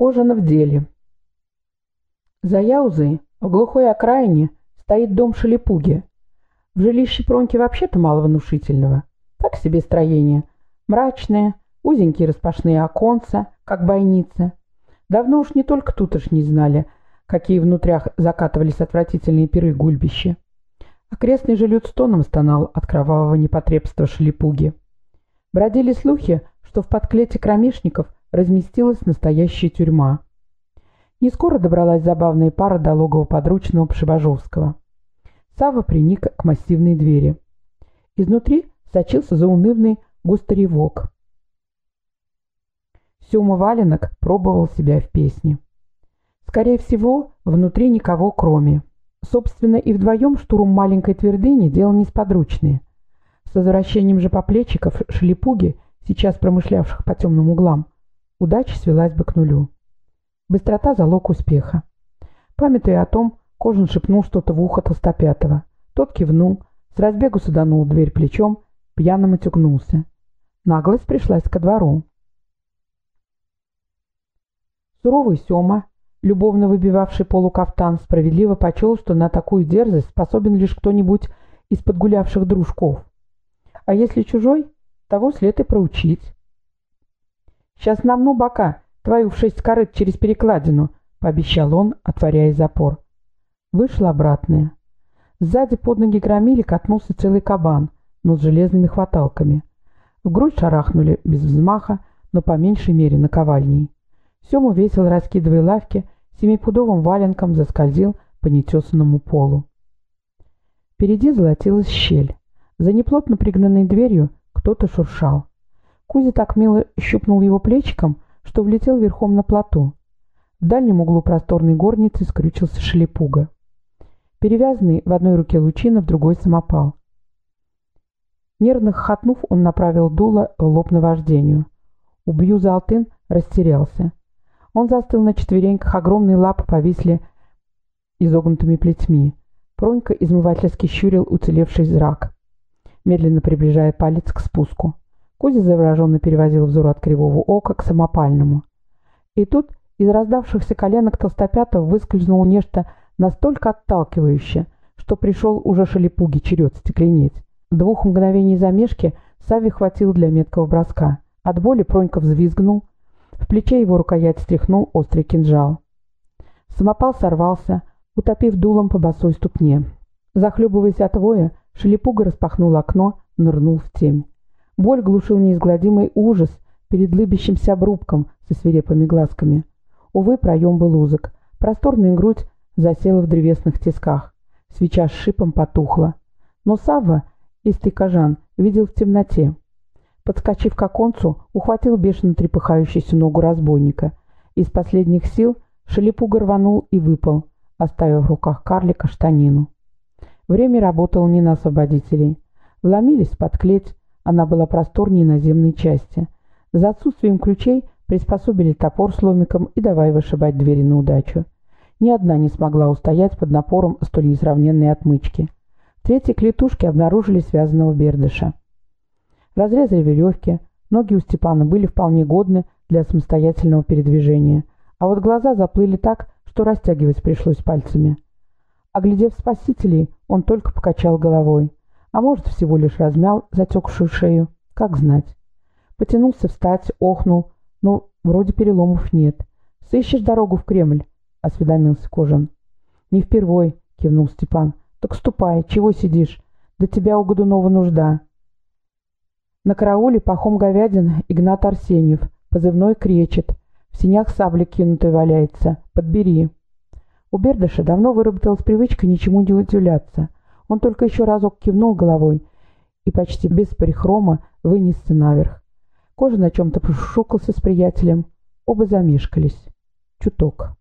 Кожано в деле. За Яузой, в глухой окраине, стоит дом Шелепуги. В жилище Проньки вообще-то мало внушительного. Так себе строение. Мрачное, узенькие распашные оконца, как бойница. Давно уж не только тут уж не знали, какие внутрях закатывались отвратительные пиры гульбища. Окрестный же люд стоном стонал от кровавого непотребства Шелепуги. Бродили слухи, что в подклете кромешников разместилась настоящая тюрьма. Не скоро добралась забавная пара до логова подручного Пшибажовского. Сава приник к массивной двери. Изнутри сочился заунывный густоревок. Сема Валенок пробовал себя в песне. Скорее всего, внутри никого кроме. Собственно, и вдвоем штурм маленькой твердыни – дело несподручное. С возвращением же поплечиков шлепуги, сейчас промышлявших по темным углам, удача свелась бы к нулю. Быстрота – залог успеха. Памятуя о том, Кожин шепнул что-то в ухо толстопятого. Тот кивнул, с разбегу саданул дверь плечом, пьяно отюгнулся. Наглость пришлась ко двору. Суровый Сема, любовно выбивавший полукафтан, справедливо почел, что на такую дерзость способен лишь кто-нибудь из подгулявших дружков. А если чужой, того след и проучить. «Сейчас намну бока, твою в шесть корыт через перекладину», — пообещал он, отворяя запор. Вышла обратная. Сзади под ноги громили катнулся целый кабан, но с железными хваталками. В грудь шарахнули без взмаха, но по меньшей мере наковальней. Сему весело раскидывая лавки, семипудовым валенком заскользил по нетесанному полу. Впереди золотилась щель. За неплотно пригнанной дверью кто-то шуршал. Кузя так мило щупнул его плечиком, что влетел верхом на плоту. В дальнем углу просторной горницы скрючился шелепуга. Перевязанный в одной руке лучина, в другой самопал. Нервно хохотнув, он направил дуло в лоб наваждению. Убью за алтын растерялся. Он застыл на четвереньках, огромные лапы повисли изогнутыми плетьми. Пронька измывательски щурил уцелевший зрак, медленно приближая палец к спуску. Кузя завороженно перевозил взор от кривого ока к самопальному. И тут из раздавшихся коленок толстопятов выскользнуло нечто настолько отталкивающее, что пришел уже шелепуги черед стекленеть. Двух мгновений замешки Сави хватил для меткого броска. От боли Пронька взвизгнул, в плече его рукоять стряхнул острый кинжал. Самопал сорвался, утопив дулом по босой ступне. Захлебываясь от воя, Шелепуга распахнул окно, нырнул в темь. Боль глушил неизгладимый ужас перед лыбящимся обрубком со свирепыми глазками. Увы, проем был узок. Просторная грудь засела в древесных тисках. Свеча с шипом потухла. Но Савва, истый кожан, видел в темноте. Подскочив к оконцу, ухватил бешено трепыхающуюся ногу разбойника. Из последних сил шелепуга рванул и выпал, оставив в руках карлика штанину. Время работало не на освободителей. Вломились под клеть, она была просторнее наземной части. За отсутствием ключей приспособили топор с ломиком и давай вышибать двери на удачу. Ни одна не смогла устоять под напором столь несравненной отмычки. В третьей клетушке обнаружили связанного бердыша. Разрезали веревки, ноги у Степана были вполне годны для самостоятельного передвижения, а вот глаза заплыли так, что растягивать пришлось пальцами. Оглядев спасителей, он только покачал головой, а может, всего лишь размял затекшую шею, как знать. Потянулся встать, охнул, но вроде переломов нет. «Сыщешь дорогу в Кремль?» — осведомился Кожан. «Не впервой», — кивнул Степан. «Так ступай, чего сидишь? До тебя у Годунова нужда». На карауле пахом говядин Игнат Арсеньев, позывной кречет. В синях сабли кинутой валяется. Подбери. У Бердыша давно выработалась привычка ничему не удивляться. Он только еще разок кивнул головой и почти без парихрома вынесся наверх. Кожа на чем-то пошушукался с приятелем. Оба замешкались. Чуток.